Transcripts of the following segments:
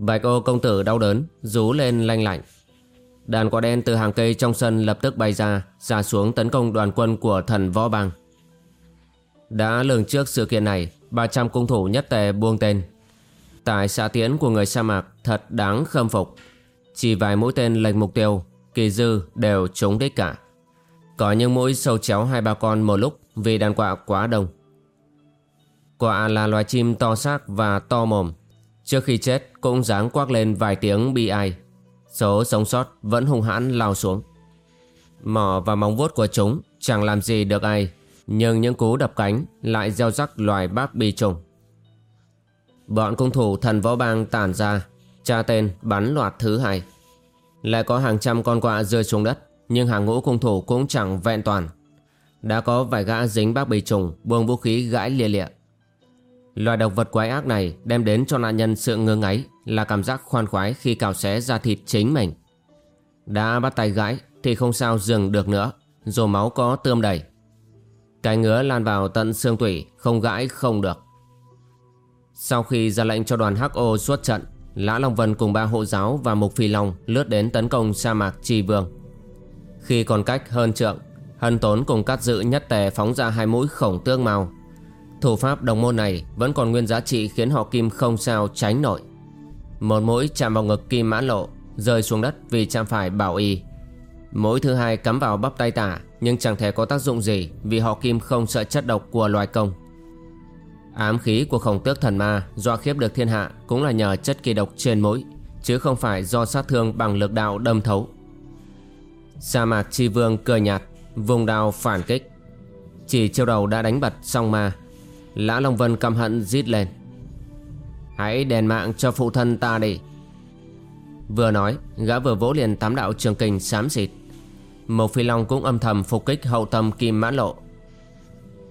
Bạch ô công tử đau đớn, rú lên lanh lạnh. Đàn quả đen từ hàng cây trong sân lập tức bay ra, ra xuống tấn công đoàn quân của thần võ bang. Đã lường trước sự kiện này, 300 cung thủ nhất tề buông tên. Tại xạ tiến của người sa mạc thật đáng khâm phục. Chỉ vài mũi tên lệch mục tiêu, kỳ dư đều trúng đích cả. Có những mũi sâu chéo hai ba con một lúc vì đàn quạ quá đông. Quạ là loài chim to xác và to mồm, Trước khi chết, cũng dáng quát lên vài tiếng bi ai. Số sống sót vẫn hung hãn lao xuống. Mỏ và móng vuốt của chúng chẳng làm gì được ai, Nhưng những cú đập cánh lại gieo rắc loài bác bi trùng. Bọn cung thủ thần võ bang tản ra, Tra tên bắn loạt thứ hai. Lại có hàng trăm con quạ rơi xuống đất, Nhưng hàng ngũ cung thủ cũng chẳng vẹn toàn. Đã có vài gã dính bác bì trùng, Buông vũ khí gãi lìa lịa. Loài động vật quái ác này đem đến cho nạn nhân sự ngơ ngáy là cảm giác khoan khoái khi cào xé ra thịt chính mình. Đã bắt tay gãi thì không sao dừng được nữa, rồi máu có tươm đầy. Cái ngứa lan vào tận xương tủy, không gãi không được. Sau khi ra lệnh cho đoàn HO xuất trận, Lã Long Vân cùng ba hộ giáo và Mục Phi Long lướt đến tấn công sa mạc Tri Vương. Khi còn cách hơn trượng, Hân Tốn cùng Cát dự nhất tề phóng ra hai mũi khổng tương màu Thủ pháp đồng môn này vẫn còn nguyên giá trị khiến họ kim không sao tránh nổi. Một mũi chạm vào ngực kim mãn lộ, rơi xuống đất vì chạm phải bảo y. Mũi thứ hai cắm vào bắp tay tả nhưng chẳng thể có tác dụng gì vì họ kim không sợ chất độc của loài công. Ám khí của khổng tước thần ma do khiếp được thiên hạ cũng là nhờ chất kỳ độc trên mũi, chứ không phải do sát thương bằng lực đạo đâm thấu. Sa mạc chi vương cười nhạt, vùng đao phản kích. Chỉ chiêu đầu đã đánh bật song ma Lã Long Vân căm hận rít lên. Hãy đền mạng cho phụ thân ta đi. Vừa nói, Gã vừa vỗ liền tám đạo trường kình xám xịt. Mộc Phi Long cũng âm thầm phục kích hậu tâm kim mãn lộ.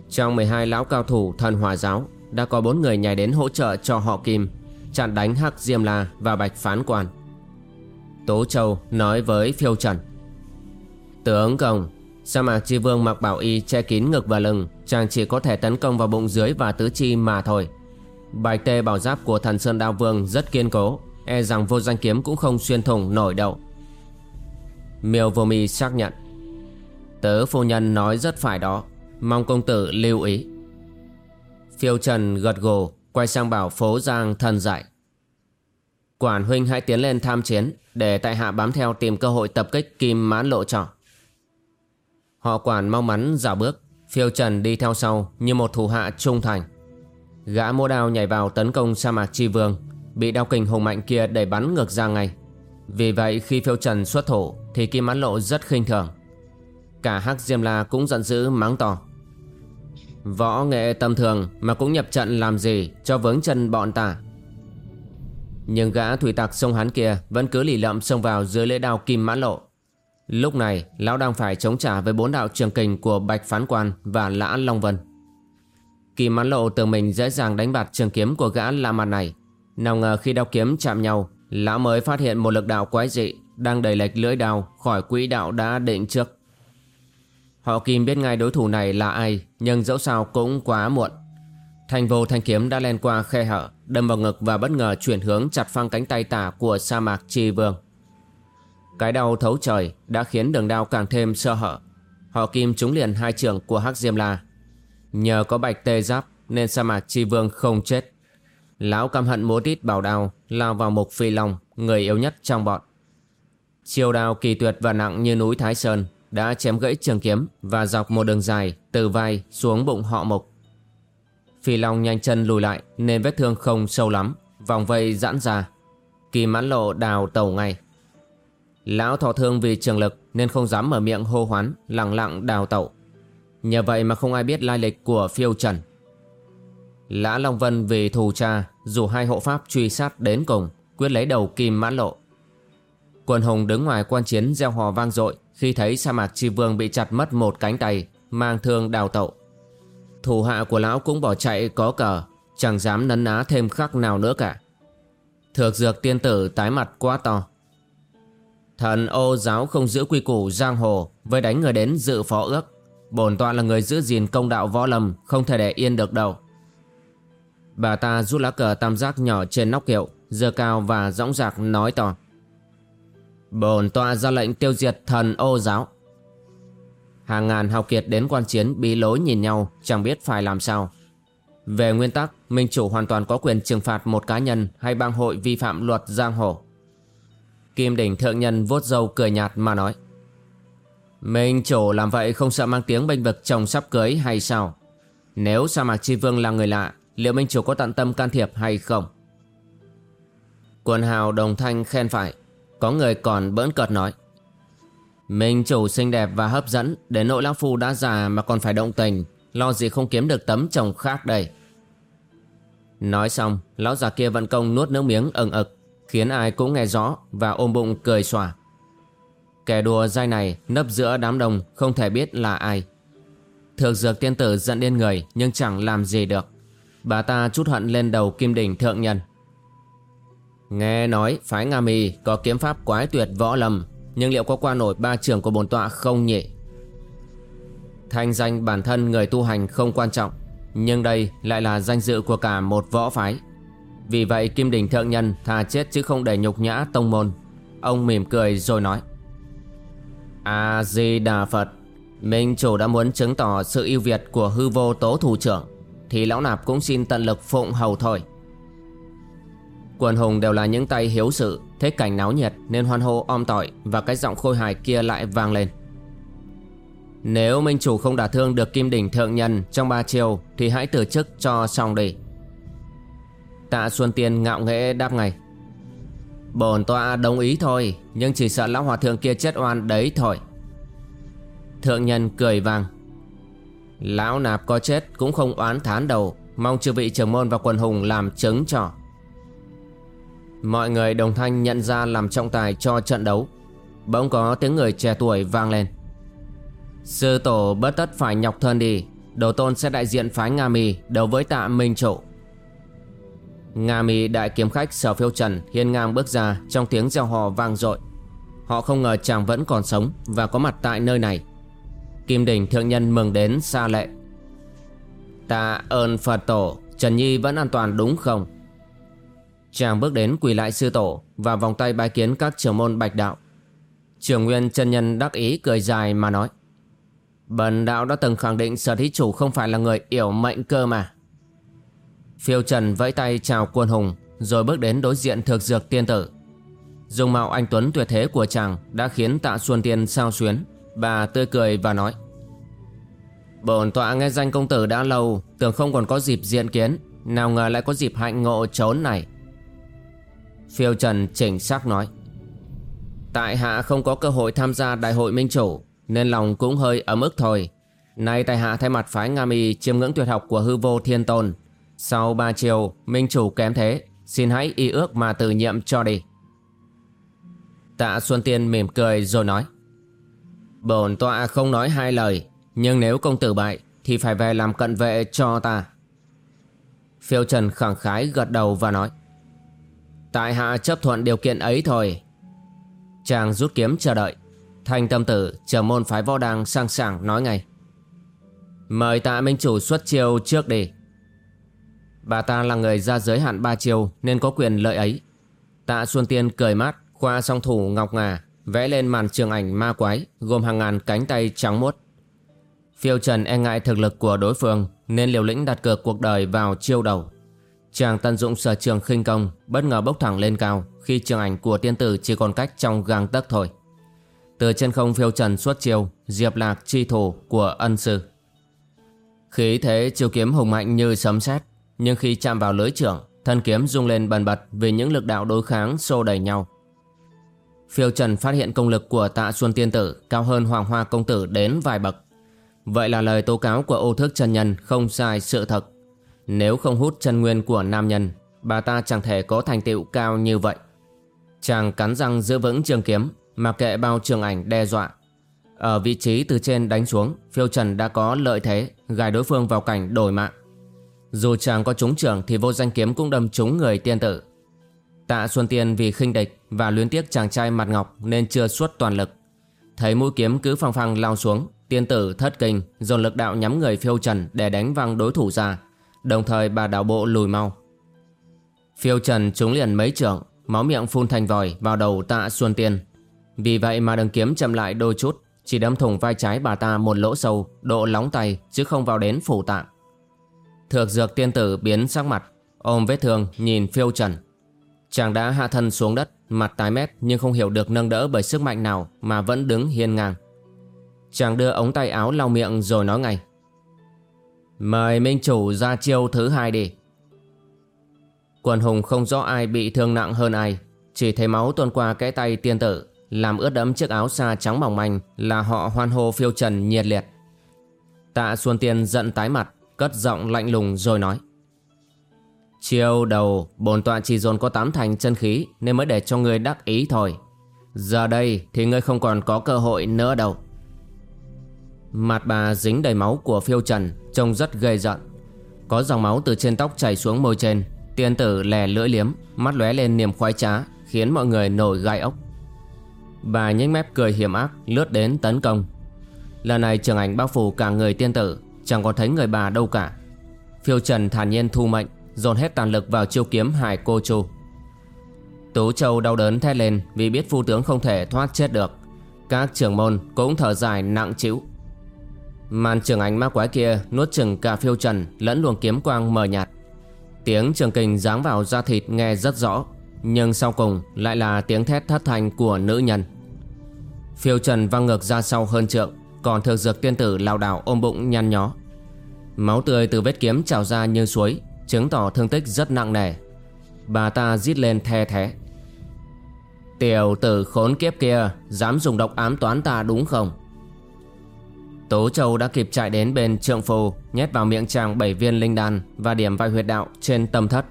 Trong 12 lão cao thủ thần hòa giáo, Đã có bốn người nhảy đến hỗ trợ cho họ kim, Chặn đánh Hắc Diêm La và Bạch Phán Quan. Tố Châu nói với Phiêu Trần, Tướng công Sa mạc chi vương mặc bảo y che kín ngực và lưng, Chàng chỉ có thể tấn công vào bụng dưới và tứ chi mà thôi. Bạch tê bảo giáp của thần Sơn Đao Vương rất kiên cố E rằng vô danh kiếm cũng không xuyên thủng nổi đâu. Miêu vô mi xác nhận. Tớ phu nhân nói rất phải đó, Mong công tử lưu ý. Phiêu Trần gật gù, Quay sang bảo phố Giang thần dạy. Quản huynh hãy tiến lên tham chiến, Để tại hạ bám theo tìm cơ hội tập kích kim mãn lộ trỏ Họ quản mau mắn dạo bước, Phiêu Trần đi theo sau như một thủ hạ trung thành. Gã mua đao nhảy vào tấn công sa mạc chi vương, Bị đao kình hùng mạnh kia đẩy bắn ngược ra ngay. Vì vậy, khi Phiêu Trần xuất thủ Thì Kim Mãn Lộ rất khinh thường. Cả Hắc Diêm La cũng giận dữ mắng to. Võ nghệ tầm thường mà cũng nhập trận làm gì cho vướng chân bọn ta? Nhưng gã thủy tặc sông hắn kia vẫn cứ lì lợm xông vào dưới lưỡi đao Kim Mãn Lộ. Lúc này lão đang phải chống trả với bốn đạo trường kình của Bạch Phán Quan và Lã Long Vân. Kỳ mãn lộ tưởng mình dễ dàng đánh bạt trường kiếm của gã lạ mặt này. Nào ngờ khi đao kiếm chạm nhau, lão mới phát hiện một lực đạo quái dị đang đẩy lệch lưỡi đao khỏi quỹ đạo đã định trước. Họ Kim biết ngay đối thủ này là ai, nhưng dẫu sao cũng quá muộn. Thành vô thanh kiếm đã len qua khe hở, đâm vào ngực và bất ngờ chuyển hướng chặt phăng cánh tay tả của sa mạc Tri Vương. Cái đau thấu trời đã khiến đường đao càng thêm sơ hở. Họ kim trúng liền hai trường của Hắc Diêm La. Nhờ có bạch tê giáp nên sa mạc chi vương không chết. Lão căm hận múa tít bảo đao lao vào mục phi long, người yếu nhất trong bọn. Chiêu đao kỳ tuyệt và nặng như núi Thái Sơn đã chém gãy trường kiếm và dọc một đường dài từ vai xuống bụng họ mục. Phi Long nhanh chân lùi lại nên vết thương không sâu lắm, vòng vây giãn ra. Kỳ mãn lộ đào tàu ngay. Lão thọ thương vì trường lực nên không dám mở miệng hô hoán, lặng lặng đào tẩu. Nhờ vậy mà không ai biết lai lịch của phiêu trần. Lã Long Vân vì thù cha, dù hai hộ pháp truy sát đến cùng, quyết lấy đầu kim mãn lộ. Quần hùng đứng ngoài quan chiến gieo hò vang dội khi thấy sa mạc chi vương bị chặt mất một cánh tay, mang thương đào tẩu. Thủ hạ của lão cũng bỏ chạy có cờ, chẳng dám nấn ná thêm khắc nào nữa cả. Thược dược tiên tử tái mặt quá to. Thần ô giáo không giữ quy củ giang hồ với đánh người đến dự phó ước. Bổn tọa là người giữ gìn công đạo võ lâm không thể để yên được đâu. Bà ta rút lá cờ tam giác nhỏ trên nóc kiệu, giơ cao và dõng dạc nói to. Bổn tọa ra lệnh tiêu diệt thần ô giáo. Hàng ngàn hào kiệt đến quan chiến bí lối nhìn nhau chẳng biết phải làm sao. Về nguyên tắc, Minh Chủ hoàn toàn có quyền trừng phạt một cá nhân hay bang hội vi phạm luật giang hồ. Kim đỉnh thượng nhân vuốt râu cười nhạt mà nói. Minh Chủ làm vậy không sợ mang tiếng bênh vực chồng sắp cưới hay sao? Nếu Sa Mạc Chi Vương là người lạ, liệu Minh Chủ có tận tâm can thiệp hay không? Quần hào đồng thanh khen phải, có người còn bỡn cợt nói. Minh Chủ xinh đẹp và hấp dẫn, đến nỗi lão phu đã già mà còn phải động tình, lo gì không kiếm được tấm chồng khác đây. Nói xong, lão già kia vận công nuốt nước miếng ẩn ực, khiến ai cũng nghe rõ và ôm bụng cười xòa. Kẻ đùa dai này nấp giữa đám đông không thể biết là ai. Thược dược tiên tử giận điên người nhưng chẳng làm gì được. Bà ta chút hận lên đầu kim đỉnh thượng nhân. Nghe nói phái Nga Mì có kiếm pháp quái tuyệt võ lâm, nhưng liệu có qua nổi ba trường của bồn tọa không nhỉ? Thanh danh bản thân người tu hành không quan trọng, nhưng đây lại là danh dự của cả một võ phái vì vậy Kim Đình Thượng Nhân thà chết chứ không để nhục nhã tông môn. Ông mỉm cười rồi nói, A-di-đà Phật, Minh chủ đã muốn chứng tỏ sự ưu việt của hư vô tố thủ trưởng, Thì lão nạp cũng xin tận lực phụng hầu thôi. Quần hùng đều là những tay hiếu sự, thế cảnh náo nhiệt nên hoan hô om tỏi Và cái giọng khôi hài kia lại vang lên. Nếu minh chủ không đả thương được kim đỉnh thượng nhân trong ba chiều, thì hãy từ chức cho xong đi. Tạ Xuân Tiên ngạo nghễ đáp ngay. Bổn tọa đồng ý thôi, nhưng chỉ sợ lão hòa thượng kia chết oan đấy thôi. Thượng nhân cười vang. Lão nạp có chết cũng không oán thán đầu, mong chư vị trưởng môn và quần hùng làm chứng cho. Mọi người đồng thanh nhận ra làm trọng tài cho trận đấu. Bỗng có tiếng người trẻ tuổi vang lên. Sư tổ bất tất phải nhọc thân đi Đồ tôn sẽ đại diện phái Nga Mì Đấu với tạ Minh Trụ Nga Mi đại kiếm khách sở phiêu trần Hiên ngang bước ra Trong tiếng reo hò vang dội. Họ không ngờ chàng vẫn còn sống Và có mặt tại nơi này. Kim đình thượng nhân mừng đến xa lệ. Tạ ơn Phật tổ, Trần Nhi vẫn an toàn đúng không? Chàng bước đến quỳ lại sư tổ Và vòng tay bái kiến các trưởng môn bạch đạo. Trường Nguyên chân nhân đắc ý cười dài mà nói, Bần đạo đã từng khẳng định sở thí chủ không phải là người yểu mệnh cơ mà. Phiêu Trần vẫy tay chào quân hùng, rồi bước đến đối diện thực dược tiên tử. Dùng mạo anh Tuấn tuyệt thế của chàng đã khiến tạ Xuân Tiên sao xuyến. Bà tươi cười và nói, Bổn tọa nghe danh công tử đã lâu, Tưởng không còn có dịp diện kiến, Nào ngờ lại có dịp hạnh ngộ trốn này Phiêu Trần chỉnh sắc nói, Tại hạ không có cơ hội tham gia đại hội minh chủ, nên lòng cũng hơi ấm ức thôi Nay tại hạ thay mặt phái Nga Mi chiêm ngưỡng tuyệt học của hư vô thiên tôn sau ba chiều, Minh chủ kém thế. Xin hãy y ước mà tự nhiệm cho đi. Tạ Xuân Tiên mỉm cười rồi nói. Bổn tọa không nói hai lời, Nhưng nếu công tử bại, Thì phải về làm cận vệ cho ta. Phiêu Trần khẳng khái gật đầu và nói. Tại hạ chấp thuận điều kiện ấy thôi. Chàng rút kiếm chờ đợi. Thanh tâm tử chờ môn phái võ đàng sang sảng nói ngay. Mời tạ minh chủ xuất chiêu trước đi. Bà ta là người ra giới hạn ba chiều Nên có quyền lợi ấy. Tạ Xuân Tiên cười mát, Khoa song thủ ngọc ngà, Vẽ lên màn trường ảnh ma quái, Gồm hàng ngàn cánh tay trắng muốt. Phiêu Trần e ngại thực lực của đối phương Nên liều lĩnh đặt cược cuộc đời vào chiêu đầu. Chàng tận dụng sở trường khinh công, Bất ngờ bốc thẳng lên cao Khi trường ảnh của tiên tử chỉ còn cách trong gang tấc thôi. Từ trên không phiêu trần xuất chiêu, Diệp lạc chi thủ của ân sư. Khí thế chiêu kiếm hùng mạnh như sấm sét nhưng khi chạm vào lưới trưởng Thân kiếm rung lên bần bật Vì những lực đạo đối kháng xô đẩy nhau Phiêu Trần phát hiện công lực của tạ Xuân Tiên Tử cao hơn Hoàng Hoa Công Tử đến vài bậc. Vậy là lời tố cáo của ô thức chân nhân không sai sự thật. Nếu không hút chân nguyên của nam nhân, bà ta chẳng thể có thành tựu cao như vậy. Chàng cắn răng giữ vững trường kiếm, mặc kệ bao trường ảnh đe dọa. Ở vị trí từ trên đánh xuống, phiêu trần đã có lợi thế, gài đối phương vào cảnh đổi mạng. Dù chàng có trúng trường thì vô danh kiếm cũng đâm trúng người tiên tử. Tạ Xuân Tiên vì khinh địch và luyến tiếc chàng trai mặt ngọc nên chưa xuất toàn lực. Thấy mũi kiếm cứ phăng phăng lao xuống, tiên tử thất kinh, dồn lực đạo nhắm người phiêu trần để đánh văng đối thủ ra. Đồng thời bà đảo bộ lùi mau. Phiêu trần trúng liền mấy trường, máu miệng phun thành vòi vào đầu tạ Xuân Tiên. Vì vậy mà đường kiếm chậm lại đôi chút, chỉ đâm thủng vai trái bà ta một lỗ sâu, độ lóng tay chứ không vào đến phủ tạng. Thược dược tiên tử biến sắc mặt, ôm vết thương nhìn phiêu trần. Chàng đã hạ thân xuống đất, mặt tái mét nhưng không hiểu được nâng đỡ bởi sức mạnh nào mà vẫn đứng hiên ngang. Chàng đưa ống tay áo lau miệng rồi nói ngay. Mời Minh Chủ ra chiêu thứ hai đi. Quần hùng không rõ ai bị thương nặng hơn ai, chỉ thấy máu tuôn qua cái tay tiên tử, làm ướt đẫm chiếc áo xa trắng mỏng manh là họ hoan hô phiêu trần nhiệt liệt. Tạ Xuân Tiên giận tái mặt, cất giọng lạnh lùng rồi nói. Chiêu đầu, bổn tọa chỉ dồn có tám thành chân khí nên mới để cho ngươi đắc ý thôi. Giờ đây thì ngươi không còn có cơ hội nữa đâu. Mặt bà dính đầy máu của phiêu trần, trông rất gây giận. Có dòng máu từ trên tóc chảy xuống môi trên, tiên tử lè lưỡi liếm, mắt lóe lên niềm khoái trá, khiến mọi người nổi gai ốc. Bà nhếch mép cười hiểm ác, lướt đến tấn công. Lần này trường ảnh bao phủ cả người tiên tử, chẳng còn thấy người bà đâu cả. Phiêu trần thản nhiên thu mệnh, dồn hết tàn lực vào chiêu kiếm hải cô chu. Tú châu đau đớn thét lên vì biết phu tướng không thể thoát chết được. Các trưởng môn cũng thở dài nặng chịu màn trường ánh ma quái kia nuốt chừng cả phiêu trần lẫn luồng kiếm quang mờ nhạt. Tiếng trường kình giáng vào da thịt nghe rất rõ nhưng sau cùng lại là tiếng thét thất thanh của nữ nhân. Phiêu trần văng ngược ra sau hơn trượng còn thực dược tiên tử lao đảo ôm bụng nhăn nhó máu tươi từ vết kiếm trào ra như suối chứng tỏ thương tích rất nặng nề. Bà ta rít lên the thế. Tiểu tử khốn kiếp kia, dám dùng độc ám toán ta đúng không? Tố Châu đã kịp chạy đến bên trượng phù, nhét vào miệng chàng bảy viên linh đan và điểm vai huyệt đạo trên tâm thất.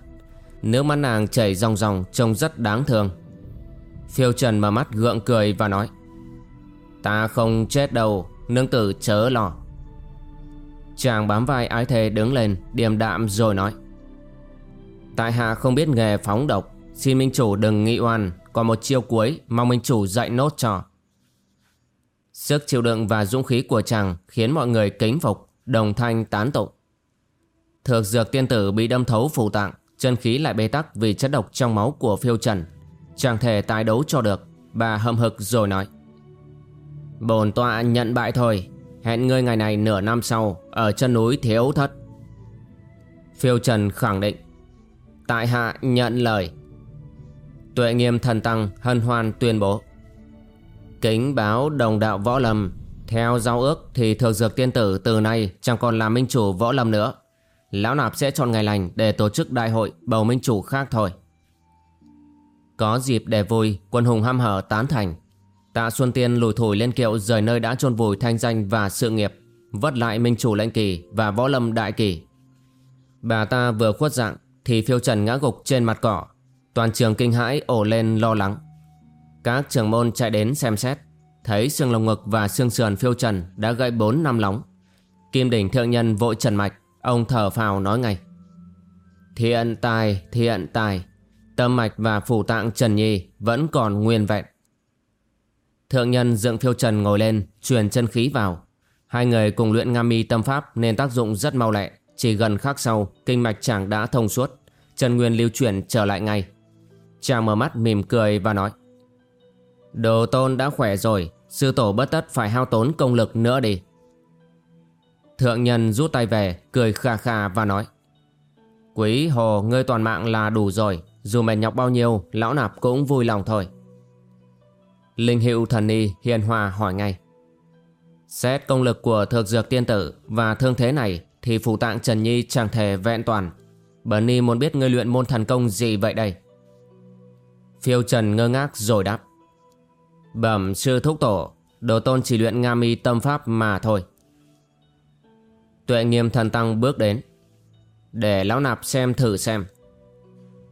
Nước mắt nàng chảy ròng ròng trông rất đáng thương. Phiêu Trần mở mắt gượng cười và nói Ta không chết đâu, nương tử chớ lo. Chàng bám vai ái thề đứng lên, điềm đạm rồi nói. Tại hạ không biết nghề phóng độc Xin minh chủ đừng nghị oan Còn một chiêu cuối mong minh chủ dạy nốt cho. Sức chịu đựng và dũng khí của chàng Khiến mọi người kính phục Đồng thanh tán tụng. Thực dược tiên tử bị đâm thấu phủ tạng Chân khí lại bế tắc vì chất độc trong máu của phiêu trần. Chàng thể tái đấu cho được Bà hậm hực rồi nói. Bồn tọa nhận bại thôi. Hẹn ngươi ngày này nửa năm sau, Ở chân núi thiếu thất. Phiêu trần khẳng định. Tại hạ nhận lời. Tuệ nghiêm thần tăng hân hoan tuyên bố. Kính báo đồng đạo võ lâm. Theo giao ước thì thực dược tiên tử từ nay chẳng còn là minh chủ võ lâm nữa. Lão nạp sẽ chọn ngày lành để tổ chức đại hội bầu minh chủ khác thôi. Có dịp để vui, quân hùng ham hở tán thành. Tạ Xuân Tiên lùi thổi lên kiệu rời nơi đã chôn vùi thanh danh và sự nghiệp Vất lại minh chủ lệnh kỳ và võ lâm đại kỳ. Bà ta vừa khuất dạng thì phiêu trần ngã gục trên mặt cỏ Toàn trường kinh hãi ổ lên lo lắng. Các trường môn chạy đến xem xét Thấy xương lồng ngực và xương sườn phiêu trần đã gãy bốn năm lóng. Kim đỉnh thượng nhân vội trần mạch Ông thở phào nói ngay. Thiện tài, thiện tài Tâm mạch và phủ tạng Trần Nhi vẫn còn nguyên vẹn. Thượng nhân dựng phiêu trần ngồi lên, Truyền chân khí vào. Hai người cùng luyện nga mi tâm pháp Nên tác dụng rất mau lẹ, Chỉ gần khắc sau, Kinh mạch chàng đã thông suốt. Trần Nguyên lưu chuyển trở lại ngay. Chàng mở mắt mỉm cười và nói, Đồ tôn đã khỏe rồi, Sư tổ bất tất phải hao tốn công lực nữa đi. Thượng nhân rút tay về, Cười khà khà và nói, Quý hồ, ngươi toàn mạng là đủ rồi, Dù mệt nhọc bao nhiêu, Lão nạp cũng vui lòng thôi. Linh hiệu thần ni hiền hòa hỏi ngay. Xét công lực của thược dược tiên tử Và thương thế này Thì phủ tạng Trần Nhi chẳng thể vẹn toàn. Bần Ni muốn biết ngươi luyện môn thần công gì vậy đây? Phiêu Trần ngơ ngác rồi đáp. Bẩm sư thúc tổ, Đồ tôn chỉ luyện Nga mi tâm pháp mà thôi. Tuệ nghiêm thần tăng bước đến. Để lão nạp xem thử xem.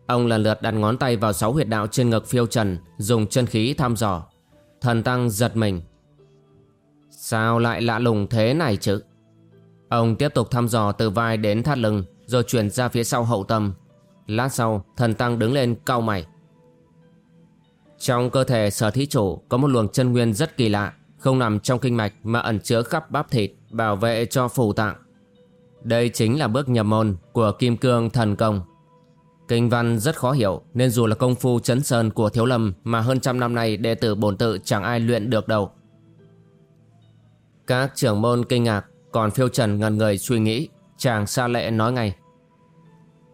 Ông lần lượt đặt ngón tay vào sáu huyệt đạo trên ngực phiêu trần, Dùng chân khí thăm dò. Thần tăng giật mình. Sao lại lạ lùng thế này chứ? Ông tiếp tục thăm dò từ vai đến thắt lưng, Rồi chuyển ra phía sau hậu tâm. Lát sau, thần tăng đứng lên cau mày. Trong cơ thể sở thí chủ Có một luồng chân nguyên rất kỳ lạ, Không nằm trong kinh mạch Mà ẩn chứa khắp bắp thịt, Bảo vệ cho phủ tạng. Đây chính là bước nhập môn Của kim cương thần công. Kinh văn rất khó hiểu, Nên dù là công phu chấn sơn của thiếu lâm Mà hơn trăm năm nay đệ tử bổn tự Chẳng ai luyện được đâu. Các trưởng môn kinh ngạc, Còn phiêu trần ngần người suy nghĩ, Chàng xa lệ nói ngay.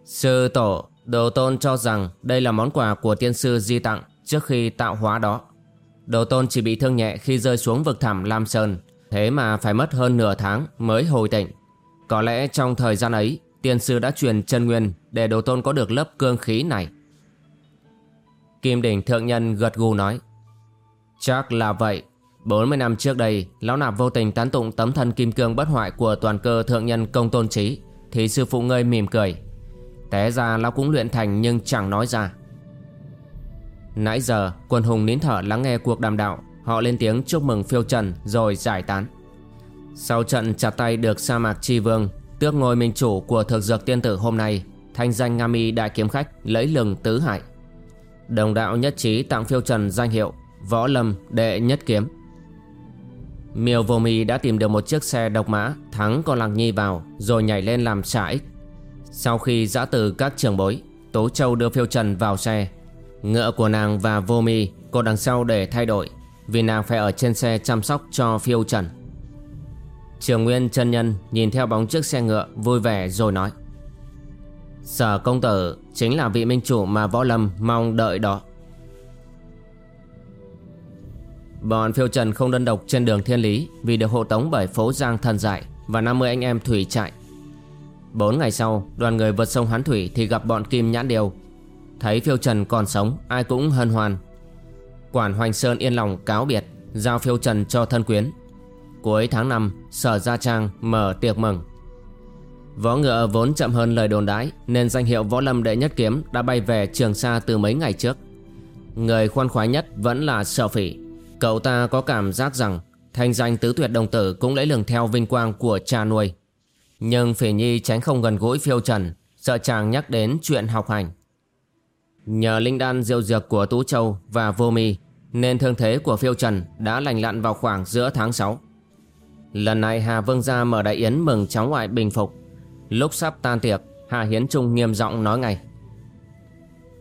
Sư tổ, Đồ tôn cho rằng đây là món quà của tiên sư di tặng Trước khi tạo hóa đó. Đồ tôn chỉ bị thương nhẹ khi rơi xuống vực thẳm Lam Sơn, Thế mà phải mất hơn nửa tháng mới hồi tỉnh. Có lẽ trong thời gian ấy Tiên sư đã truyền chân nguyên Để đồ tôn có được lớp cương khí này. Kim đỉnh thượng nhân gật gù nói, Chắc là vậy. 40 năm trước đây, Lão nạp vô tình tán tụng tấm thân kim cương bất hoại Của toàn cơ thượng nhân công tôn trí, Thì sư phụ ngươi mỉm cười. Té ra lão cũng luyện thành nhưng chẳng nói ra. Nãy giờ, quân hùng nín thở lắng nghe cuộc đàm đạo, Họ lên tiếng chúc mừng phiêu trần rồi giải tán. Sau trận chặt tay được sa mạc chi vương Tước ngôi minh chủ của thực dược tiên tử hôm nay, Thanh danh Nga mi đại kiếm khách, lấy lừng tứ hải. Đồng đạo nhất trí tặng phiêu trần danh hiệu Võ lâm đệ nhất kiếm. Miêu vô mi đã tìm được một chiếc xe độc mã, Thắng con làng nhi vào, Rồi nhảy lên làm xả ích Sau khi giã từ các trường bối, Tố Châu đưa phiêu trần vào xe. Ngựa của nàng và vô mi Cô đằng sau để thay đổi, Vì nàng phải ở trên xe chăm sóc cho phiêu trần. Trường Nguyên chân nhân nhìn theo bóng chiếc xe ngựa, vui vẻ rồi nói. Sở công tử, chính là vị minh chủ mà võ lâm mong đợi đó. Bọn phiêu trần không đơn độc trên đường thiên lý Vì được hộ tống bởi phố Giang thần dại Và 50 anh em thủy trại. Bốn ngày sau, đoàn người vượt sông Hán Thủy Thì gặp bọn Kim Nhãn Điều. Thấy phiêu trần còn sống, ai cũng hân hoan. Quản Hoành Sơn yên lòng cáo biệt, Giao phiêu trần cho thân quyến. Cuối tháng 5 Sở Gia Trang mở tiệc mừng. Võ ngựa vốn chậm hơn lời đồn đãi, Nên danh hiệu võ lâm đệ nhất kiếm Đã bay về Trường Sa từ mấy ngày trước. Người khoan khoái nhất vẫn là sở phỉ. Cậu ta có cảm giác rằng Thanh danh tứ tuyệt đồng tử Cũng lấy lường theo vinh quang của cha nuôi. Nhưng phỉ nhi tránh không gần gũi phiêu trần, Sợ chàng nhắc đến chuyện học hành. Nhờ linh đan diệu dược của Tú Châu và Vô Mi, Nên thương thế của phiêu trần đã lành lặn vào khoảng giữa tháng 6 Lần này Hà Vương gia mở đại yến mừng cháu ngoại bình phục. Lúc sắp tan tiệc, Hà Hiến Trung nghiêm giọng nói ngay.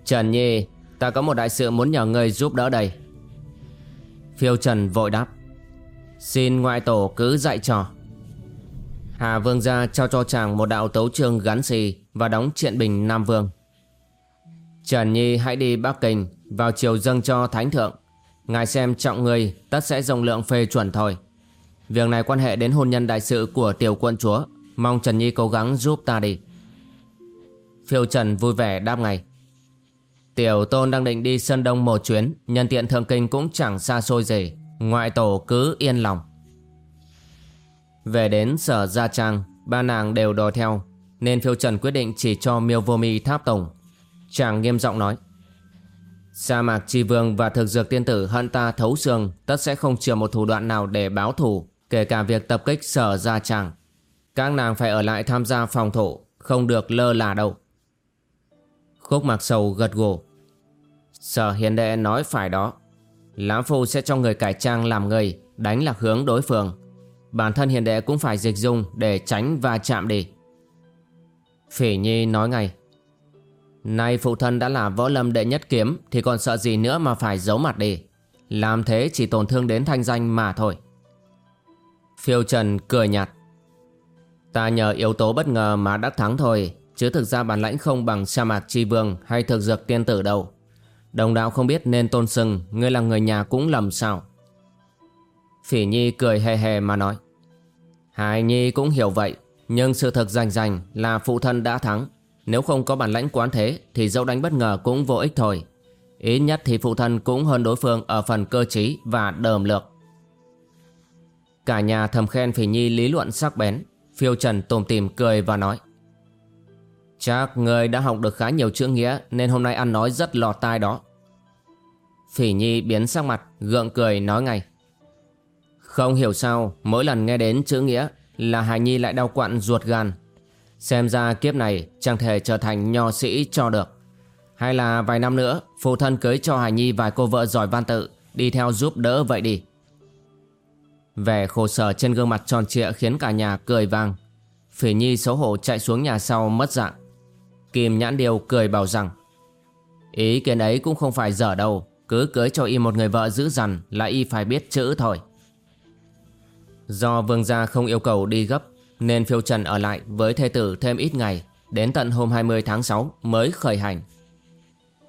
Trần Nhi, Ta có một đại sự muốn nhờ người giúp đỡ đây. Phiêu Trần vội đáp. Xin ngoại tổ cứ dạy trò. Hà Vương gia trao cho chàng một đạo tấu chương gắn xì Và đóng triện bình Nam Vương. Trần Nhi hãy đi Bắc Kinh, Vào chiều dâng cho Thánh Thượng. Ngài xem trọng người, Tất sẽ rộng lượng phê chuẩn thôi. Việc này quan hệ đến hôn nhân đại sự của tiểu quân chúa. Mong Trần Nhi cố gắng giúp ta đi. Phiêu Trần vui vẻ đáp ngay. Tiểu tôn đang định đi Sơn Đông một chuyến, Nhân tiện thượng kinh cũng chẳng xa xôi gì. Ngoại tổ cứ yên lòng. Về đến sở Gia Trang, Ba nàng đều đòi theo, Nên phiêu trần quyết định chỉ cho miêu vô mi tháp tổng Chàng nghiêm giọng nói, Sa mạc tri vương và thực dược tiên tử hận ta thấu xương, Tất sẽ không chừa một thủ đoạn nào để báo thù. Kể cả việc tập kích sở Gia chàng. Các nàng phải ở lại tham gia phòng thủ Không được lơ là đâu. Khúc mặc sầu gật gù. Sở hiền đệ nói phải đó. Lão phu sẽ cho người cải trang làm người, Đánh lạc hướng đối phương. Bản thân hiền đệ cũng phải dịch dung Để tránh va chạm đi. Phỉ nhi nói ngay. Nay phụ thân đã là võ lâm đệ nhất kiếm, Thì còn sợ gì nữa mà phải giấu mặt đi. Làm thế chỉ tổn thương đến thanh danh mà thôi. Phiêu Trần cười nhạt. Ta nhờ yếu tố bất ngờ mà đắc thắng thôi, Chứ thực ra bản lãnh không bằng sa mạc chi vương hay thực dược tiên tử đâu. Đồng đạo không biết nên tôn sừng Ngươi là người nhà cũng lầm sao? Phỉ Nhi cười hề hề mà nói. Hải Nhi cũng hiểu vậy, Nhưng sự thật rành rành là phụ thân đã thắng. Nếu không có bản lãnh quán thế, Thì dẫu đánh bất ngờ cũng vô ích thôi. Ít nhất thì phụ thân cũng hơn đối phương ở phần cơ trí và đờm lược. Cả nhà thầm khen Phỉ Nhi lý luận sắc bén. Phiêu Trần tồm tìm cười và nói. Chắc người đã học được khá nhiều chữ nghĩa nên hôm nay ăn nói rất lọt tai đó. Phỉ Nhi biến sắc mặt, gượng cười nói ngay. Không hiểu sao, mỗi lần nghe đến chữ nghĩa là Hải Nhi lại đau quặn ruột gan. Xem ra kiếp này chẳng thể trở thành nho sĩ cho được. Hay là vài năm nữa, phụ thân cưới cho Hải Nhi vài cô vợ giỏi văn tự, đi theo giúp đỡ vậy đi. Vẻ khổ sở trên gương mặt tròn trịa khiến cả nhà cười vang. Phỉ Nhi xấu hổ chạy xuống nhà sau mất dạng. Kim Nhãn Điều cười bảo rằng, Ý kiến ấy cũng không phải dở đâu, Cứ cưới cho y một người vợ dữ dằn Là y phải biết chữ thôi Do vương gia không yêu cầu đi gấp, Nên phiêu trần ở lại với thê tử thêm ít ngày, Đến tận hôm 20 tháng 6 mới khởi hành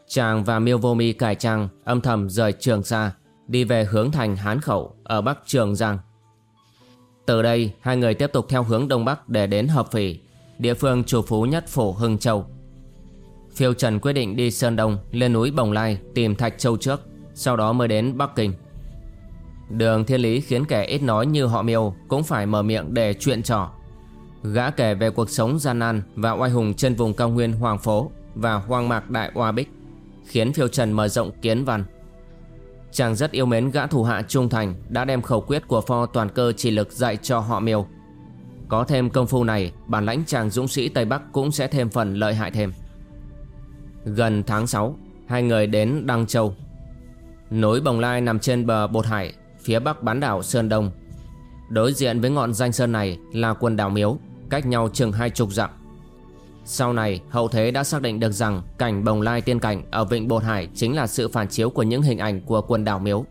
Chàng và miêu vô mi cải trang, Âm thầm rời trường xa Đi về hướng thành Hán Khẩu, Ở Bắc Trường Giang. Từ đây, hai người tiếp tục theo hướng Đông Bắc Để đến Hợp Phỉ, Địa phương chủ phú nhất phủ Hưng Châu. Phiêu Trần quyết định đi Sơn Đông, Lên núi Bồng Lai tìm Thạch Châu trước, Sau đó mới đến Bắc Kinh. Đường thiên lý khiến kẻ ít nói như họ miêu Cũng phải mở miệng để chuyện trò. Gã kể về cuộc sống gian nan Và oai hùng trên vùng cao nguyên Hoàng Phố Và hoang mạc Đại Hoa Bích, Khiến Phiêu Trần mở rộng kiến văn. Chàng rất yêu mến gã thủ hạ trung thành, Đã đem khẩu quyết của pho toàn cơ chỉ lực dạy cho họ miêu. Có thêm công phu này, Bản lãnh chàng dũng sĩ Tây Bắc Cũng sẽ thêm phần lợi hại thêm. Gần tháng 6 Hai người đến Đăng Châu. Núi Bồng Lai nằm trên bờ Bột Hải, Phía bắc bán đảo Sơn Đông. Đối diện với ngọn danh sơn này Là quần đảo Miếu, Cách nhau chừng hai chục dặm. Sau này hậu thế đã xác định được rằng Cảnh Bồng Lai tiên cảnh ở vịnh Bột Hải Chính là sự phản chiếu của những hình ảnh của quần đảo Miếu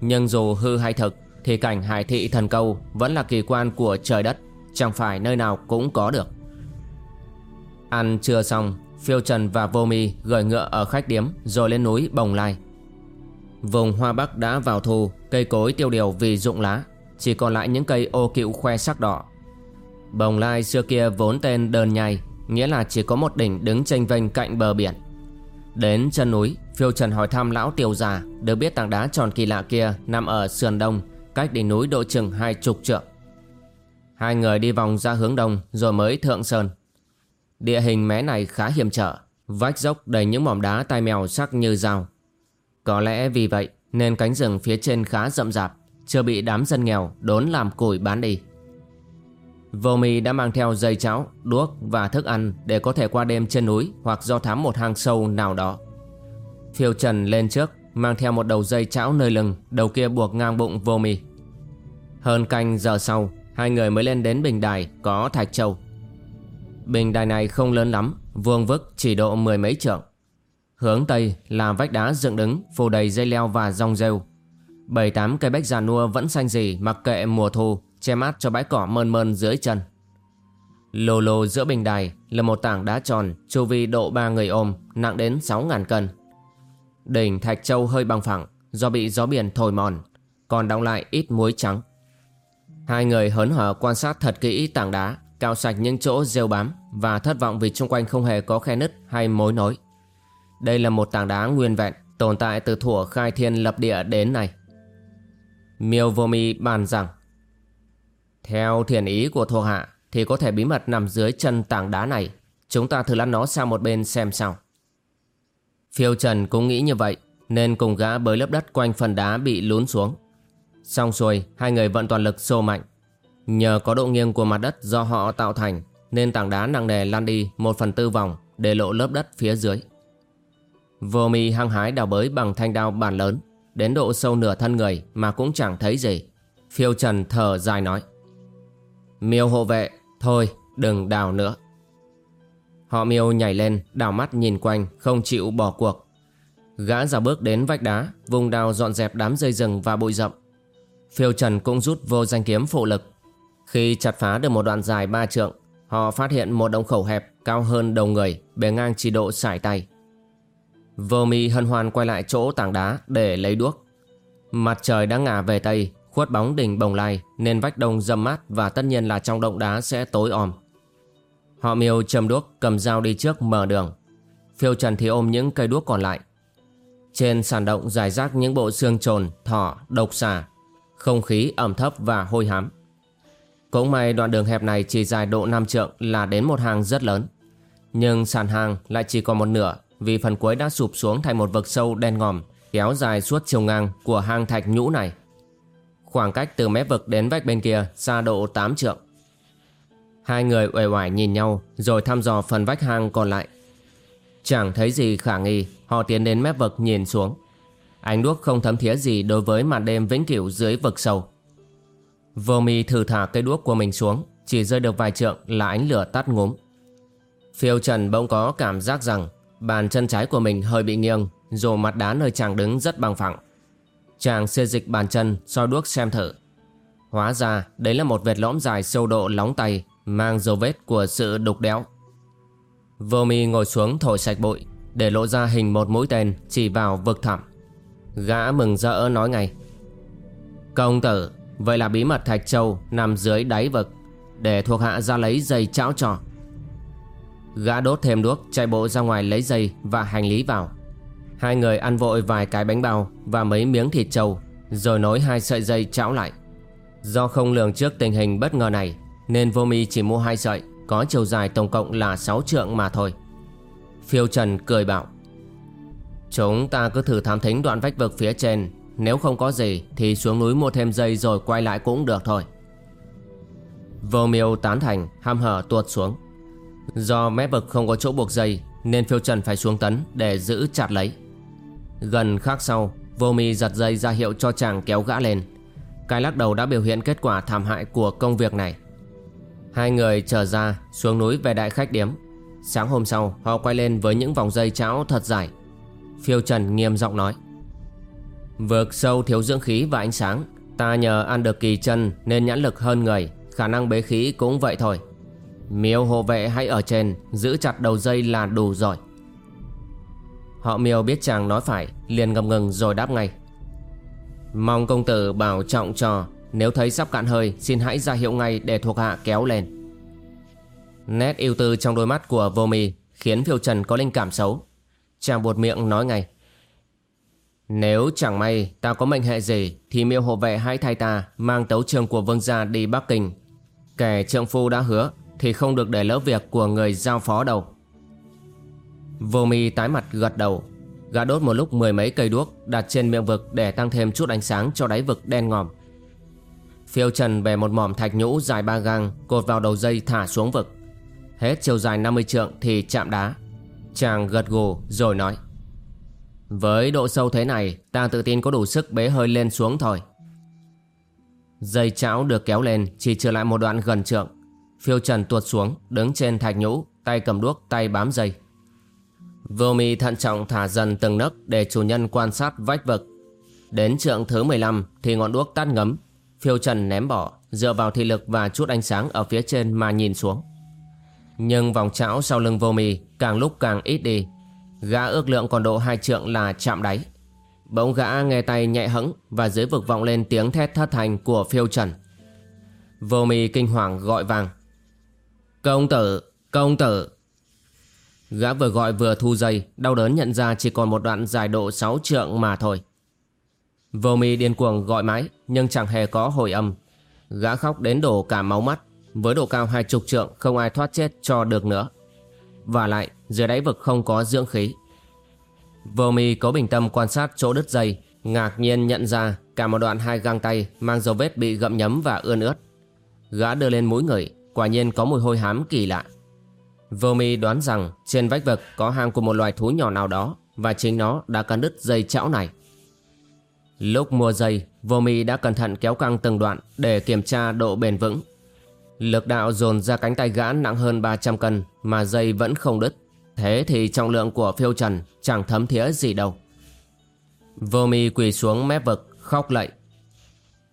Nhưng dù hư hay thực thì cảnh hải thị thần câu vẫn là kỳ quan của trời đất, chẳng phải nơi nào cũng có được. Ăn trưa xong, Phiêu Trần và Vô Mi gửi ngựa ở khách điếm rồi lên núi Bồng Lai. Vùng Hoa Bắc đã vào thu, cây cối tiêu điều vì rụng lá, chỉ còn lại những cây ô cựu khoe sắc đỏ. Bồng Lai xưa kia vốn tên đơn nhai, nghĩa là chỉ có một đỉnh đứng tranh vênh cạnh bờ biển. Đến chân núi, Phiêu Trần hỏi thăm lão tiểu già, được biết tảng đá tròn kỳ lạ kia nằm ở sườn đông, cách đỉnh núi độ chừng hai chục trượng. Hai người đi vòng ra hướng đông rồi mới thượng sơn. Địa hình mé này khá hiểm trở, vách dốc đầy những mỏm đá tai mèo sắc như dao. Có lẽ vì vậy nên cánh rừng phía trên khá rậm rạp, chưa bị đám dân nghèo đốn làm củi bán đi. Vô mi đã mang theo dây cháo, đuốc và thức ăn để có thể qua đêm trên núi hoặc do thám một hang sâu nào đó. Phiêu Trần lên trước Mang theo một đầu dây cháo nơi lưng Đầu kia buộc ngang bụng vô mi Hơn canh giờ sau Hai người mới lên đến bình đài có Thạch Châu. Bình đài này không lớn lắm Vuông vức chỉ độ mười mấy trượng. Hướng Tây là vách đá dựng đứng Phủ đầy dây leo và rong rêu. Bảy tám cây bách già nua vẫn xanh gì Mặc kệ mùa thu. Che mát cho bãi cỏ mơn mơn dưới chân Lô lô giữa bình đài Là một tảng đá tròn Chu vi độ ba người ôm Nặng đến sáu ngàn cân Đỉnh Thạch Châu hơi bằng phẳng do bị gió biển thổi mòn, còn đóng lại ít muối trắng. Hai người hớn hở quan sát thật kỹ tảng đá, cạo sạch những chỗ rêu bám và thất vọng vì xung quanh không hề có khe nứt hay mối nối. Đây là một tảng đá nguyên vẹn, tồn tại từ thuở khai thiên lập địa đến nay. Miêu Vô Mi bàn rằng theo thiền ý của thuộc hạ, thì có thể bí mật nằm dưới chân tảng đá này. Chúng ta thử lăn nó sang một bên xem sao. Phiêu Trần cũng nghĩ như vậy, Nên cùng gã bới lớp đất quanh phần đá bị lún xuống. Xong xuôi, Hai người vận toàn lực xô mạnh. Nhờ có độ nghiêng của mặt đất do họ tạo thành, Nên tảng đá nặng nề lan đi Một phần tư vòng Để lộ lớp đất phía dưới. Vô mi hăng hái đào bới bằng thanh đao bản lớn, Đến độ sâu nửa thân người Mà cũng chẳng thấy gì. Phiêu Trần thở dài nói. Miêu hộ vệ Thôi đừng đào nữa Họ miêu nhảy lên, đảo mắt nhìn quanh, không chịu bỏ cuộc. Gã ra bước đến vách đá, vùng đào dọn dẹp đám dây rừng và bụi rậm. Phiêu Trần cũng rút vô danh kiếm phụ lực. Khi chặt phá được một đoạn dài ba trượng, họ phát hiện một động khẩu hẹp cao hơn đầu người, bề ngang chỉ độ sải tay. Vô mi hân hoan quay lại chỗ tảng đá để lấy đuốc. Mặt trời đã ngả về tây, khuất bóng đỉnh bồng lai nên vách đông dâm mát và tất nhiên là trong động đá sẽ tối om. Họ miêu châm đuốc cầm dao đi trước mở đường. Phiêu Trần thì ôm những cây đuốc còn lại. Trên sàn động dài rác những bộ xương trồn, thỏ, độc xà. Không khí ẩm thấp và hôi hám. Cũng may đoạn đường hẹp này chỉ dài độ 5 trượng là đến một hang rất lớn. Nhưng sàn hang lại chỉ còn một nửa Vì phần cuối đã sụp xuống thành một vực sâu đen ngòm Kéo dài suốt chiều ngang của hang thạch nhũ này. Khoảng cách từ mép vực đến vách bên kia xa độ 8 trượng Hai người uể oải nhìn nhau rồi thăm dò phần vách hang còn lại. Chẳng thấy gì khả nghi, họ tiến đến mép vực nhìn xuống. Ánh đuốc không thấm thía gì đối với màn đêm vĩnh cửu dưới vực sâu. Vô mi thử thả cây đuốc của mình xuống, chỉ rơi được vài trượng là ánh lửa tắt ngúm. Phiêu Trần bỗng có cảm giác rằng bàn chân trái của mình hơi bị nghiêng, dù mặt đá nơi chàng đứng rất bằng phẳng. Chàng xê dịch bàn chân, soi đuốc xem thử. Hóa ra đấy là một vệt lõm dài sâu độ lóng tay mang dấu vết của sự đục đẽo. Vô mi ngồi xuống thổi sạch bụi, để lộ ra hình một mũi tên chỉ vào vực thẳm. Gã mừng rỡ nói ngay. Công tử, vậy là bí mật Thạch Châu nằm dưới đáy vực, để thuộc hạ ra lấy dây cháo trò. Gã đốt thêm đuốc chạy bộ ra ngoài lấy dây và hành lý vào. Hai người ăn vội vài cái bánh bao và mấy miếng thịt trâu, rồi nối hai sợi dây chảo lại. Do không lường trước tình hình bất ngờ này, nên vô mi chỉ mua hai sợi Có chiều dài tổng cộng là 6 trượng mà thôi. Phiêu Trần cười bảo Chúng ta cứ thử thám thính đoạn vách vực phía trên Nếu không có gì Thì xuống núi mua thêm dây rồi quay lại cũng được thôi. Vô miêu tán thành ham hở tuột xuống. Do mép vực không có chỗ buộc dây Nên phiêu trần phải xuống tấn Để giữ chặt lấy. Gần khác sau, Vô mi giật dây ra hiệu cho chàng kéo gã lên. Cái lắc đầu đã biểu hiện kết quả thảm hại của công việc này. Hai người trở ra xuống núi về đại khách điếm. Sáng hôm sau, họ quay lên với những vòng dây cháo thật dài. Phiêu Trần nghiêm giọng nói, Vượt sâu thiếu dưỡng khí và ánh sáng. Ta nhờ ăn được kỳ chân nên nhãn lực hơn người, Khả năng bế khí cũng vậy thôi. Miêu hộ vệ hãy ở trên, Giữ chặt đầu dây là đủ rồi. Họ miêu biết chàng nói phải, Liền ngầm ngừng rồi đáp ngay. Mong công tử bảo trọng cho, nếu thấy sắp cạn hơi, Xin hãy ra hiệu ngay để thuộc hạ kéo lên. Nét yêu tư trong đôi mắt của vô mi Khiến phiêu trần có linh cảm xấu. Chàng buột miệng nói ngay, Nếu chẳng may ta có mệnh hệ gì, Thì miêu hộ vệ hãy thay ta Mang tấu trường của vương gia đi Bắc Kinh. Kẻ trượng phu đã hứa, Thì không được để lỡ việc của người giao phó đâu. Vô mi tái mặt gật đầu. Gã đốt một lúc mười mấy cây đuốc Đặt trên miệng vực để tăng thêm chút ánh sáng cho đáy vực đen ngòm. Phiêu trần về một mỏm thạch nhũ dài ba gang, Cột vào đầu dây thả xuống vực. Hết chiều dài 50 trượng thì chạm đá. Chàng gật gù rồi nói, Với độ sâu thế này, Ta tự tin có đủ sức bế hơi lên xuống thôi. Dây chảo được kéo lên, Chỉ trở lại một đoạn gần trượng. Phiêu trần tuột xuống, Đứng trên thạch nhũ, Tay cầm đuốc, tay bám dây. Vô mi thận trọng thả dần từng nấc Để chủ nhân quan sát vách vực Đến trượng thứ 15 Thì ngọn đuốc tắt ngấm Phiêu Trần ném bỏ, dựa vào thị lực và chút ánh sáng ở phía trên mà nhìn xuống. Nhưng vòng chảo sau lưng vô mì càng lúc càng ít đi. Gã ước lượng còn độ hai trượng là chạm đáy. Bỗng gã nghe tay nhẹ hẫng và dưới vực vọng lên tiếng thét thất thành của phiêu trần. Vô mì kinh hoàng gọi vàng. Công tử, công tử. Gã vừa gọi vừa thu dây, đau đớn nhận ra chỉ còn một đoạn dài độ 6 trượng mà thôi. Vô mi điên cuồng gọi mãi nhưng chẳng hề có hồi âm. Gã khóc đến đổ cả máu mắt. Với độ cao hai chục trượng không ai thoát chết cho được nữa. Và lại dưới đáy vực không có dưỡng khí. Vô mi có bình tâm quan sát chỗ đứt dây. Ngạc nhiên nhận ra cả một đoạn hai găng tay mang dấu vết bị gậm nhấm và ươn ướt. Gã đưa lên mũi người, quả nhiên có mùi hôi hám kỳ lạ. Vô mi đoán rằng trên vách vực có hang của một loài thú nhỏ nào đó và chính nó đã cắn đứt dây chảo này. Lúc mua dây, vô mi đã cẩn thận kéo căng từng đoạn để kiểm tra độ bền vững. Lực đạo dồn ra cánh tay gã nặng hơn 300 cân mà dây vẫn không đứt. Thế thì trọng lượng của phiêu trần chẳng thấm thía gì đâu. Vô mi quỳ xuống mép vực khóc lạy.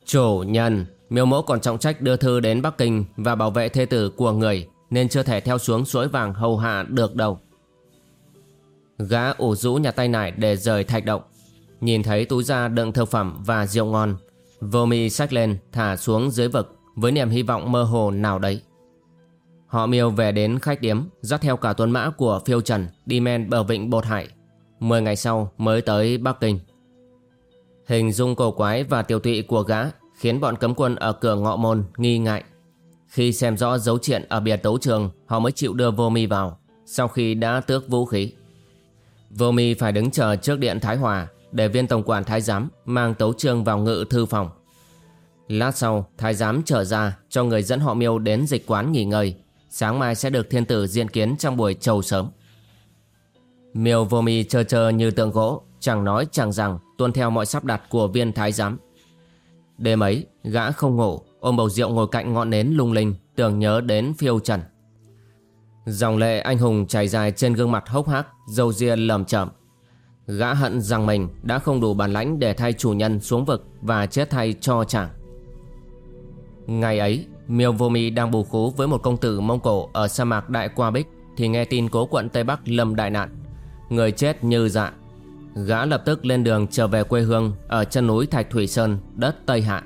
Chủ nhân, miêu mẫu còn trọng trách đưa thư đến Bắc Kinh và bảo vệ thê tử của người nên chưa thể theo xuống suối vàng hầu hạ được đâu. Gã ủ rũ nhà tay nải để rời thạch động. Nhìn thấy túi da đựng thực phẩm và rượu ngon, Vô mi xách lên, thả xuống dưới vực Với niềm hy vọng mơ hồ nào đấy Họ miêu về đến khách điếm, Dắt theo cả tuấn mã của phiêu trần Đi men bờ vịnh bột hải 10 ngày sau mới tới Bắc Kinh. Hình dung cổ quái và tiêu tụy của gã khiến bọn cấm quân ở cửa ngọ môn nghi ngại. Khi xem rõ dấu triện ở bìa tấu trường, họ mới chịu đưa vô mi vào, sau khi đã tước vũ khí. Vô mi phải đứng chờ trước điện Thái Hòa để viên tổng quản Thái Giám mang tấu trương vào ngự thư phòng. Lát sau, Thái Giám trở ra cho người dẫn họ miêu đến dịch quán nghỉ ngơi. Sáng mai sẽ được thiên tử diện kiến trong buổi trầu sớm. Miêu vô mi chờ chờ như tượng gỗ, chẳng nói chẳng rằng tuân theo mọi sắp đặt của viên Thái Giám. Đêm ấy, gã không ngủ, ôm bầu rượu ngồi cạnh ngọn nến lung linh, tưởng nhớ đến phiêu trần. Dòng lệ anh hùng chảy dài trên gương mặt hốc hác, dâu ria lầm chậm. Gã hận rằng mình đã không đủ bản lãnh để thay chủ nhân xuống vực và chết thay cho chàng. Ngày ấy, Miêu Vô Mi đang bù khú với một công tử Mông Cổ ở sa mạc Đại Qua Bích thì nghe tin cố quận Tây Bắc lâm đại nạn. Người chết như dạ. Gã lập tức lên đường trở về quê hương ở chân núi Thạch Thủy Sơn, đất Tây Hạ.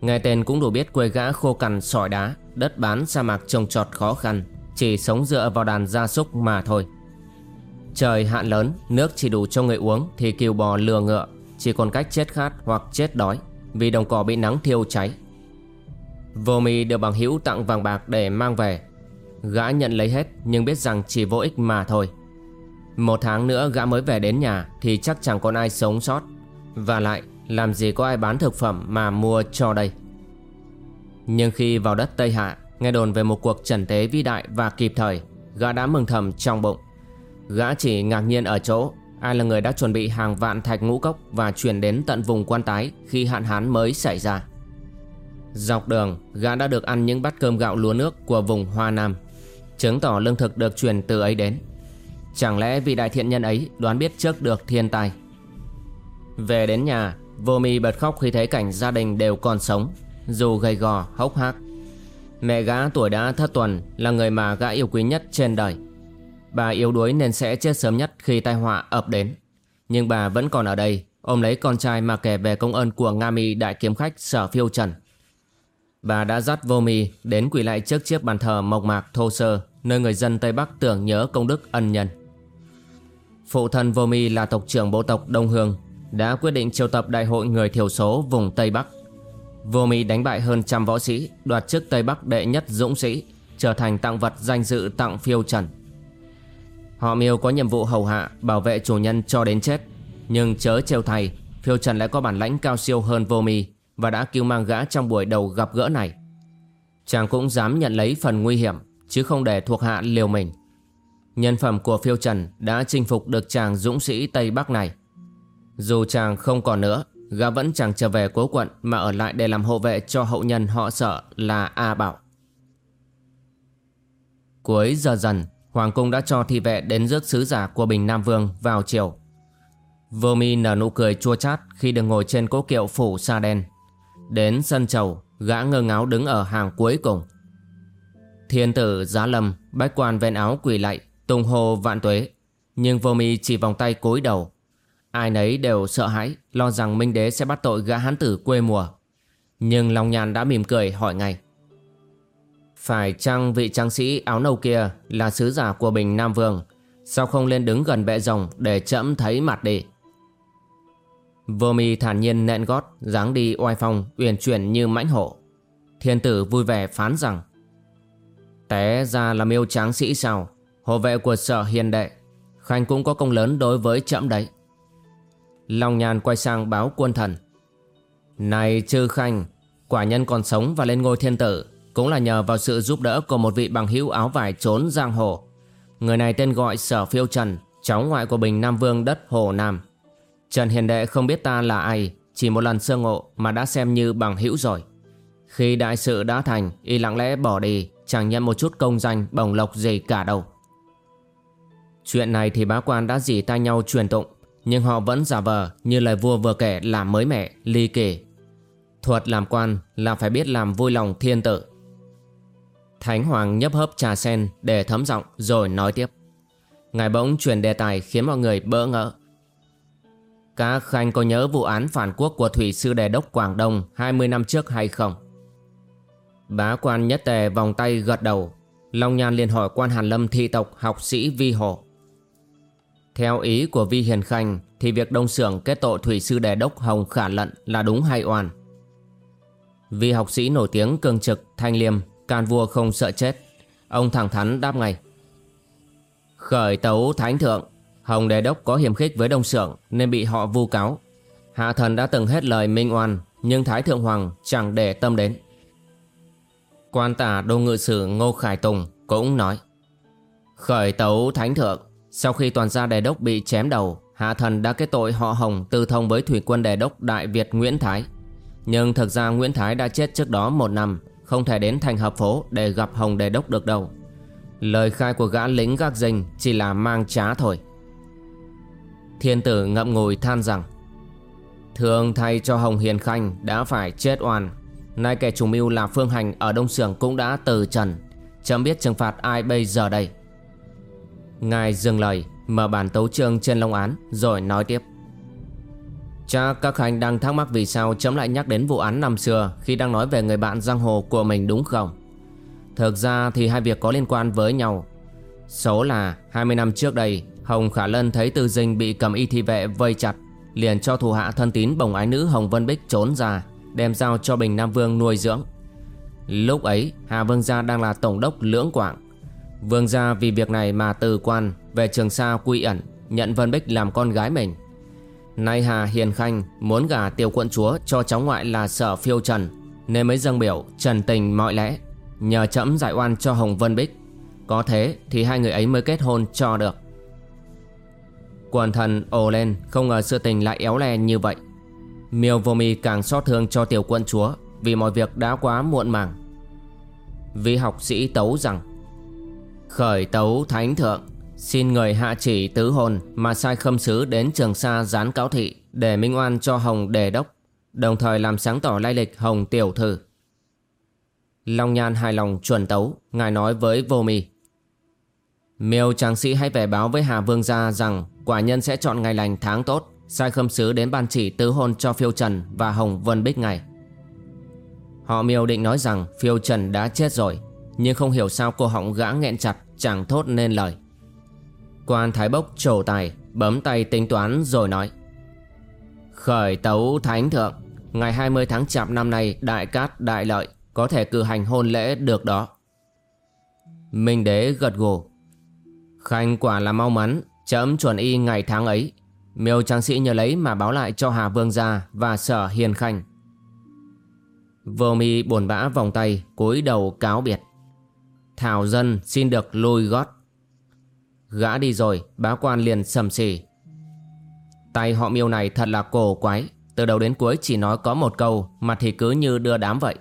Nghe tên cũng đủ biết quê gã khô cằn sỏi đá, đất bán sa mạc trồng trọt khó khăn, chỉ sống dựa vào đàn gia súc mà thôi. Trời hạn lớn, nước chỉ đủ cho người uống thì kiều bò lừa ngựa, chỉ còn cách chết khát hoặc chết đói vì đồng cỏ bị nắng thiêu cháy. Vô mi được bằng hữu tặng vàng bạc để mang về. Gã nhận lấy hết nhưng biết rằng chỉ vô ích mà thôi. Một tháng nữa gã mới về đến nhà thì chắc chẳng còn ai sống sót. Và lại làm gì có ai bán thực phẩm mà mua cho đây. Nhưng khi vào đất Tây Hạ nghe đồn về một cuộc trần tế vĩ đại và kịp thời gã đã mừng thầm trong bụng. Gã chỉ ngạc nhiên ở chỗ ai là người đã chuẩn bị hàng vạn thạch ngũ cốc và chuyển đến tận vùng quan tái khi hạn hán mới xảy ra. Dọc đường, gã đã được ăn những bát cơm gạo lúa nước của vùng Hoa Nam, chứng tỏ lương thực được truyền từ ấy đến. Chẳng lẽ vị đại thiện nhân ấy đoán biết trước được thiên tai? Về đến nhà, vô mi bật khóc khi thấy cảnh gia đình đều còn sống, dù gầy gò, hốc hác. Mẹ gã tuổi đã thất tuần là người mà gã yêu quý nhất trên đời. Bà yếu đuối nên sẽ chết sớm nhất khi tai họa ập đến. Nhưng bà vẫn còn ở đây, ôm lấy con trai mà kể về công ơn của Nga Mi đại kiếm khách sở phiêu trần. Bà đã dắt vô mi đến quỳ lại trước chiếc bàn thờ mộc mạc thô sơ nơi người dân Tây Bắc tưởng nhớ công đức ân nhân. Phụ thân vô mi là tộc trưởng bộ tộc Đông Hương đã quyết định triệu tập đại hội người thiểu số vùng Tây Bắc. Vô mi đánh bại hơn trăm võ sĩ, đoạt chức Tây Bắc đệ nhất dũng sĩ, trở thành tặng vật danh dự tặng phiêu trần. Họ miêu có nhiệm vụ hầu hạ, bảo vệ chủ nhân cho đến chết. Nhưng chớ trêu thay, phiêu trần lại có bản lãnh cao siêu hơn vô mi và đã cứu mang gã trong buổi đầu gặp gỡ này. Chàng cũng dám nhận lấy phần nguy hiểm chứ không để thuộc hạ liều mình. Nhân phẩm của phiêu trần đã chinh phục được chàng dũng sĩ Tây Bắc này. Dù chàng không còn nữa, gã vẫn chẳng trở về cố quận mà ở lại để làm hộ vệ cho hậu nhân họ sợ là A Bảo. Cuối giờ dần, Hoàng cung đã cho thi vệ đến rước sứ giả của Bình Nam Vương vào chiều. Vô mi nở nụ cười chua chát khi được ngồi trên cố kiệu phủ sa đen Đến sân chầu, gã ngơ ngáo đứng ở hàng cuối cùng. Thiên tử giá lâm, bách quan ven áo quỳ lạy, tung hô vạn tuế. Nhưng vô mi chỉ vòng tay cúi đầu. Ai nấy đều sợ hãi, lo rằng Minh Đế sẽ bắt tội gã hán tử quê mùa. Nhưng Long Nhàn đã mỉm cười hỏi ngay. Phải chăng vị trang sĩ áo nâu kia là sứ giả của Bình Nam Vương? Sao không lên đứng gần bệ rồng để chậm thấy mặt đi? Vô mi thản nhiên nện gót, dáng đi oai phong, uyển chuyển như mãnh hổ. Thiên tử vui vẻ phán rằng Té ra là miêu tráng sĩ sao, hộ vệ của sở hiền đệ, Khanh cũng có công lớn đối với trẫm đấy. Long nhàn quay sang báo quân thần. Này trư Khanh, quả nhân còn sống và lên ngôi thiên tử, cũng là nhờ vào sự giúp đỡ của một vị bằng hữu áo vải trốn giang hồ. Người này tên gọi Sở Phiêu Trần, cháu ngoại của Bình Nam Vương đất Hồ Nam. Trần Hiền Đệ không biết ta là ai Chỉ một lần sơ ngộ mà đã xem như bằng hữu rồi Khi đại sự đã thành Y lặng lẽ bỏ đi Chẳng nhận một chút công danh bồng lộc gì cả đâu Chuyện này thì bá quan đã dỉ tay nhau truyền tụng nhưng họ vẫn giả vờ Như lời vua vừa kể là mới mẻ, ly kỳ. Thuật làm quan là phải biết làm vui lòng thiên tử. Thánh Hoàng nhấp hớp trà sen để thấm giọng rồi nói tiếp. Ngài bỗng chuyển đề tài khiến mọi người bỡ ngỡ. Các khanh có nhớ vụ án phản quốc của Thủy Sư Đề Đốc Quảng Đông 20 năm trước hay không? Bá quan nhất tề vòng tay gật đầu. Long Nhan liền hỏi quan Hàn Lâm thi tộc học sĩ Vi Hồ theo ý của Vi Hiền Khanh thì việc đông xưởng kết tội thủy sư đề đốc Hồng Khả Lận là đúng hay oan. Vi học sĩ nổi tiếng cương trực, thanh liêm, can vua không sợ chết. Ông thẳng thắn đáp ngay. Khởi tấu thánh thượng, Hồng đề đốc có hiểm khích với đông xưởng nên bị họ vu cáo. Hạ thần đã từng hết lời minh oan nhưng Thái Thượng Hoàng chẳng để tâm đến. Quan tả đô ngự sử Ngô Khải Tùng cũng nói Khởi tấu thánh thượng sau khi toàn gia đề đốc bị chém đầu, Hạ thần đã kết tội họ Hồng tư thông với thủy quân đề đốc Đại Việt Nguyễn Thái. Nhưng thực ra Nguyễn Thái đã chết trước đó một năm, Không thể đến thành hợp phố để gặp Hồng đề đốc được đâu. Lời khai của gã lính gác dinh chỉ là mang trá thôi. Thiên tử ngậm ngùi than rằng, Thường thay cho Hồng Hiền Khanh đã phải chết oan. Nay kẻ chủ mưu là Phương Hành ở Đông Sưởng cũng đã từ trần. Chấm biết trừng phạt ai bây giờ đây? Ngài dừng lời, Mở bản tấu chương trên long án, Rồi nói tiếp. Cha các khanh đang thắc mắc vì sao chấm lại nhắc đến vụ án năm xưa Khi đang nói về người bạn giang hồ của mình đúng không? Thực ra thì hai việc có liên quan với nhau. Số là 20 năm trước đây, Hồng Khả Lân thấy Tư Dinh bị cầm y thi vệ vây chặt, Liền cho thủ hạ thân tín bồng ái nữ Hồng Vân Bích trốn ra, Đem giao cho Bình Nam Vương nuôi dưỡng. Lúc ấy, Hà Vương Gia đang là tổng đốc lưỡng quảng Vương Gia vì việc này mà từ quan Về Trường Sa quy ẩn, Nhận Vân Bích làm con gái mình. Nay Hà Hiền Khanh muốn gả tiểu quận chúa cho cháu ngoại là sở phiêu trần, Nên mới dâng biểu trần tình mọi lẽ, Nhờ chậm giải oan cho Hồng Vân Bích. Có thế thì hai người ấy mới kết hôn cho được. Quần thần ồ lên, không ngờ sự tình lại éo le như vậy. Miêu vô mi càng xót thương cho tiểu Quận chúa Vì mọi việc đã quá muộn màng. Vi học sĩ tấu rằng Khởi tấu thánh thượng. Xin người hạ chỉ tứ hồn Mà sai khâm sứ đến trường sa gián cáo thị Để minh oan cho Hồng đề đốc, Đồng thời làm sáng tỏ lai lịch Hồng tiểu thư. Long Nhan hài lòng chuẩn tấu, Ngài nói với vô mi. Miêu tráng sĩ hãy về báo với Hà Vương gia rằng Quả nhân sẽ chọn ngày lành tháng tốt, Sai khâm sứ đến ban chỉ tứ hôn cho Phiêu Trần và Hồng Vân Bích ngày Họ miêu định nói rằng Phiêu Trần đã chết rồi. Nhưng không hiểu sao cô họng gã nghẹn chặt, Chẳng thốt nên lời. Quan Thái Bốc trổ tài, Bấm tay tính toán rồi nói. Khởi tấu thánh thượng, Ngày 20 tháng chạp năm nay Đại cát đại lợi Có thể cử hành hôn lễ được đó. Minh đế gật gù. Khanh quả là mau mắn, Chấm chuẩn y ngày tháng ấy. Miêu tráng sĩ nhờ lấy mà báo lại cho Hà Vương gia và sở hiền khanh. Vô mi buồn bã vòng tay, cúi đầu cáo biệt. Thảo dân xin được lôi gót. Gã đi rồi, bá quan liền sầm xì. Tay họ miêu này thật là cổ quái. Từ đầu đến cuối chỉ nói có một câu, mà thì cứ như đưa đám vậy.